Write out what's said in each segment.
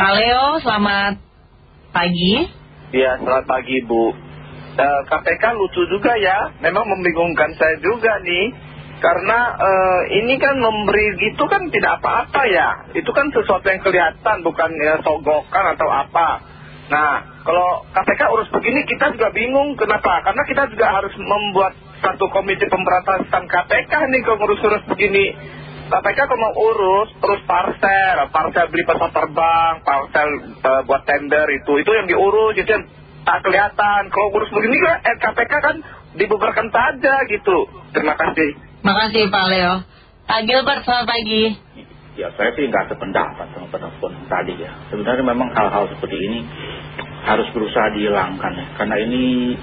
Pak Leo, selamat pagi. Ya, selamat pagi Bu. Eh, KPK lucu juga ya, memang membingungkan saya juga nih. Karena eh, ini kan memberi gitu kan tidak apa-apa ya. Itu kan sesuatu yang kelihatan, bukan ya, sogokan atau apa. Nah, kalau KPK urus begini kita juga bingung kenapa? Karena kita juga harus membuat satu komite pemberantasan KPK nih kalau ngurus-urus begini. KPK kalau mau urus, urus parcel, parcel beli pesawat terbang, parcel eh, buat tender itu, itu yang diurus, itu yang tak kelihatan. Kalau urus begini kan, eh, KPK kan dibubarkan saja gitu. Terima kasih. Makasih Pak Leo. Pak Gilbert, selamat pagi. Ya saya sih nggak sependapat sama penelpon tadi ya. Sebenarnya memang hal-hal seperti ini harus berusaha dihilangkan ya. Karena ini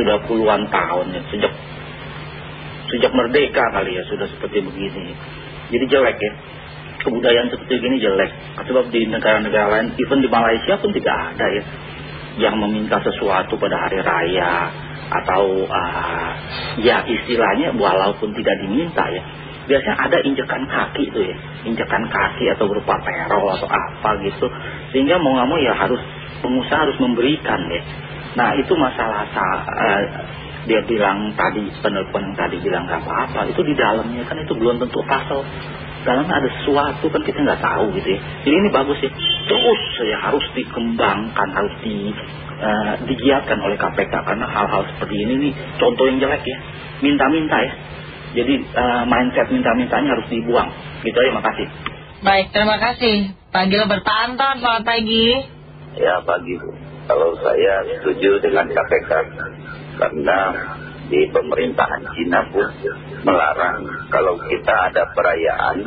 sudah puluhan tahun ya. Sejak sejak merdeka kali ya sudah seperti begini. Jadi jelek ya. Kebudayaan seperti ini jelek. Sebab di negara-negara lain, even di Malaysia pun tidak ada ya. Yang meminta sesuatu pada hari raya. Atau ah, ya istilahnya walaupun tidak diminta ya. Biasanya ada injekan kaki tuh ya. Injekan kaki atau berupa perol atau apa gitu. Sehingga mau nggak mau ya harus pengusaha harus memberikan ya. Nah itu masalah eh, dia bilang tadi penelpon yang tadi bilang nggak apa-apa itu di dalamnya kan itu belum tentu pasal dalamnya ada sesuatu kan kita nggak tahu gitu ya. Jadi ini bagus ya. Terus saya harus dikembangkan harus di eh, digiatkan oleh KPK karena hal-hal seperti ini nih contoh yang jelek ya. Minta-minta ya. Jadi eh, mindset minta-mintanya harus dibuang. Gitu aja makasih. Baik, terima kasih. Pak Pak Anton, selamat pagi. Ya pagi Bu. Kalau saya setuju dengan KPK karena di pemerintahan Cina pun melarang kalau kita ada perayaan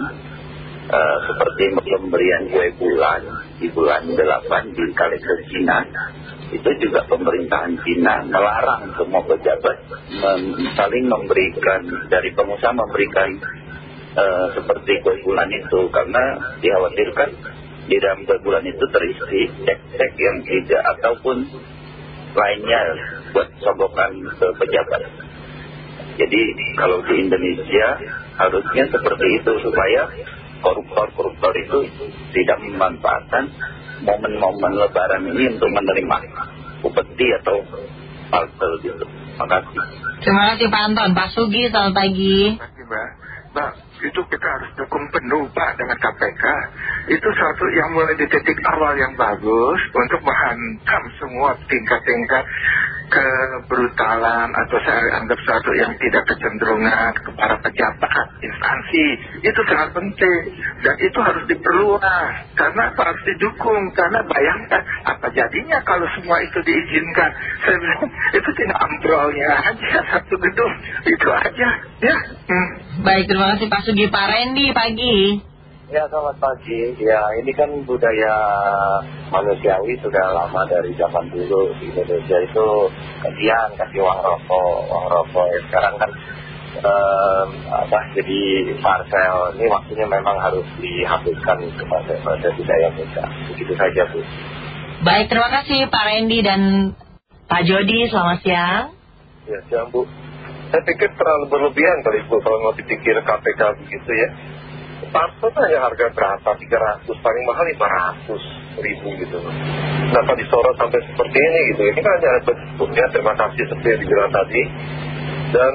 eh, seperti pemberian kue bulan di bulan 8 di kalender Cina itu juga pemerintahan Cina melarang semua pejabat saling memberikan dari pengusaha memberikan eh, seperti kue bulan itu. Karena dikhawatirkan di dalam kue bulan itu terisi cek-cek yang tidak ataupun lainnya buat sogokan ke pejabat. Jadi kalau di Indonesia harusnya seperti itu supaya koruptor-koruptor itu tidak memanfaatkan momen-momen lebaran ini untuk menerima upeti atau parcel gitu. Makasih. Terima kasih Pak Anton. Pak Sugi, selamat pagi. Terima kasih Mbak. Mbak, itu kita harus dukung penuh Pak dengan KPK. Itu satu yang mulai di titik awal yang bagus untuk menghantam semua tingkat-tingkat kebrutalan atau saya anggap satu yang tidak kecenderungan kepada pejabat, instansi. Itu sangat penting. Dan itu harus diperluas. Karena harus didukung. Karena bayangkan apa jadinya kalau semua itu diizinkan. Saya bilang itu tinggal ambrolnya aja satu gedung. Itu aja. Ya. Hmm. Baik, terima kasih Pak Sugi. Pak Randy, pagi. Ya selamat pagi. Ya ini kan budaya manusiawi sudah lama dari zaman dulu di Indonesia itu kasihan kasih uang rokok, uang rokok. Ya, sekarang kan em, apa jadi parcel ini waktunya memang harus dihapuskan kepada pada budaya kita. Begitu saja bu. Baik, terima kasih Pak Randy dan Pak Jody. Selamat siang. Ya siang bu. Saya pikir terlalu berlebihan kali bu kalau mau dipikir KPK begitu ya. Parcel hanya harga berapa? 300, paling mahal 500 ribu gitu. Kenapa disorot sampai seperti ini gitu? Ini kan hanya bentuknya, terima kasih seperti yang dibilang tadi. Dan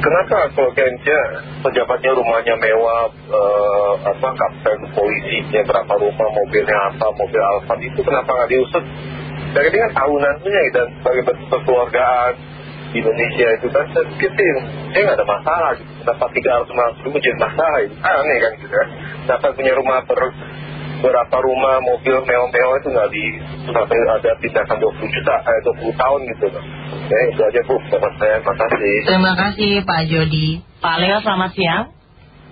kenapa kalau kayaknya pejabatnya rumahnya mewah, eh, apa kapten polisinya berapa rumah, mobilnya apa, mobil Alphard itu kenapa nggak diusut? Dan ini kan tahunannya dan sebagai bentuk kekeluargaan di Indonesia itu kan saya pikir sih saya nggak ada masalah gitu. dapat 350 ribu jadi masalah itu aneh kan gitu kan dapat punya rumah ber, berapa rumah mobil mewah-mewah itu nggak di sampai ada tindakan 20 juta eh 20 tahun gitu loh ya itu aja bu dapat saya makasih Terima kasih Pak Jody. Pak Leo, selamat siang.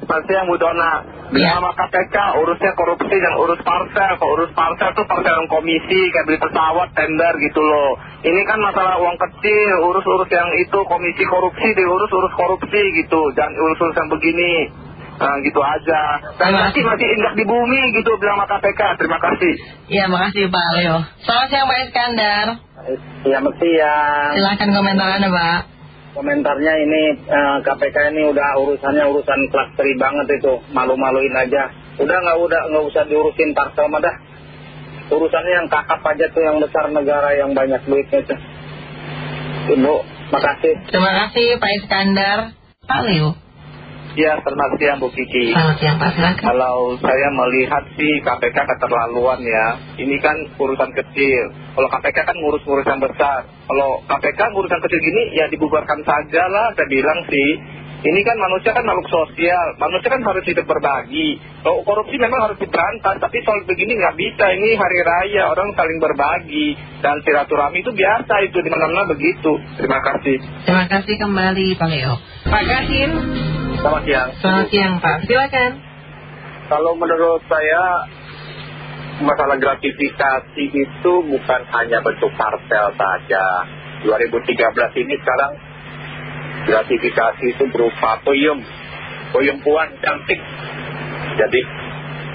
Selamat siang Bu Dona. Ya. Sama KPK urusnya korupsi dan urus parcel. Kalau urus parcel tuh yang komisi kayak beli pesawat, tender gitu loh. Ini kan masalah uang kecil, urus-urus yang itu komisi korupsi diurus urus korupsi gitu. Jangan urus-urus yang begini. Nah gitu aja. Dan masih masih indah di bumi gitu bilang sama KPK. Terima kasih. Iya, makasih Pak Leo. Selamat siang Pak Iskandar. Selamat siang. Silahkan komentar Anda Pak. Komentarnya ini eh, KPK ini udah urusannya urusan klasteri banget itu, malu-maluin aja. Udah nggak udah nggak usah diurusin parcel mah dah. urusannya yang kakap aja tuh yang besar negara yang banyak duitnya tuh. Ibu, makasih. Terima kasih Pak Iskandar. Pak Leo. Ya, selamat siang Bu Kiki. Selamat siang Pak, silakan. Kalau saya melihat sih KPK keterlaluan ya. Ini kan urusan kecil. Kalau KPK kan ngurus-ngurus yang besar. Kalau KPK ngurusan kecil gini ya dibubarkan saja lah. Saya bilang sih. Ini kan manusia kan makhluk sosial. Manusia kan harus hidup berbagi. Kalau korupsi memang harus diberantas. Tapi soal begini nggak bisa. Ini hari raya. Orang saling berbagi. Dan silaturahmi itu biasa itu. di mana-mana begitu. Terima kasih. Terima kasih kembali Pak Leo. Pak Kasim. Selamat siang. Selamat siang Pak, silakan. Kalau menurut saya masalah gratifikasi itu bukan hanya bentuk parcel saja. 2013 ini sekarang gratifikasi itu berupa peyem, peyem puan cantik. Jadi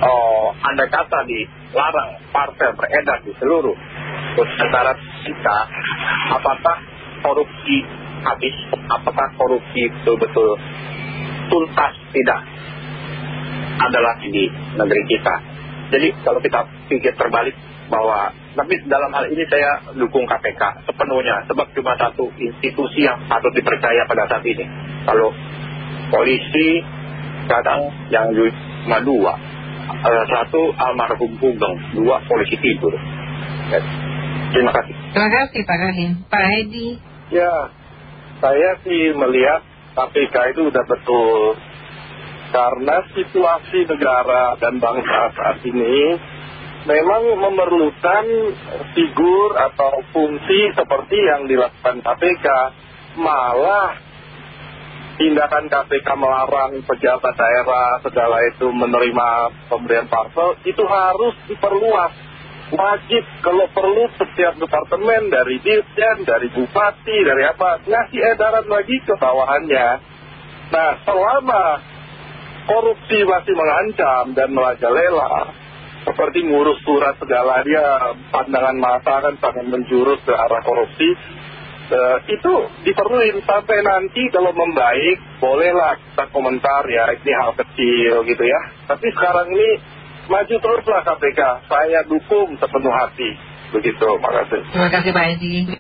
oh, anda kata dilarang parcel beredar di seluruh Nusantara kita, apakah korupsi habis, apakah korupsi betul-betul tuntas tidak ada lagi di negeri kita. Jadi kalau kita pikir terbalik bahwa tapi dalam hal ini saya dukung KPK sepenuhnya sebab cuma satu institusi yang patut dipercaya pada saat ini. Kalau polisi kadang yang cuma dua, Eh, satu almarhum Pugeng, dua polisi tidur. Ya. Terima kasih. Terima kasih Pak Rahim. Pak Hedi. Ya, saya sih melihat KPK itu udah betul. Karena situasi negara dan bangsa saat ini memang memerlukan figur atau fungsi seperti yang dilakukan KPK. Malah tindakan KPK melarang pejabat daerah segala itu menerima pemberian parcel itu harus diperluas wajib kalau perlu setiap departemen dari dirjen, dari bupati, dari apa ngasih edaran lagi ke bawahannya. Nah selama korupsi masih mengancam dan merajalela seperti ngurus surat segala dia pandangan mata kan sangat menjurus ke arah korupsi Eh, itu diperluin. Sampai nanti kalau membaik bolehlah kita komentar ya ini hal kecil gitu ya. Tapi sekarang ini maju teruslah KPK. Saya dukung sepenuh hati. Begitu makasih Terima kasih Pak Hedi.